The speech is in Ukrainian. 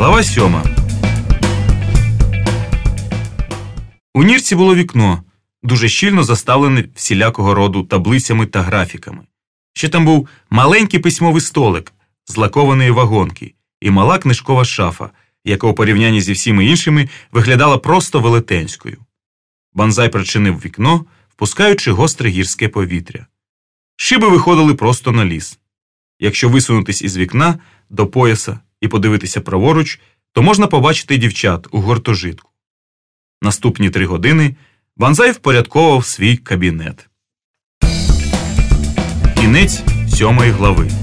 Глава сьома. У нірці було вікно, дуже щільно заставлене всілякого роду таблицями та графіками. Ще там був маленький письмовий столик з лакованої вагонки і мала книжкова шафа, яка у порівнянні зі всіми іншими виглядала просто велетенською. Банзай причинив вікно, впускаючи гостре гірське повітря. Шиби виходили просто на ліс. Якщо висунутись із вікна до пояса і подивитися праворуч, то можна побачити дівчат у гуртожитку. Наступні три години Банзай впорядковував свій кабінет. Кінець сьомої глави.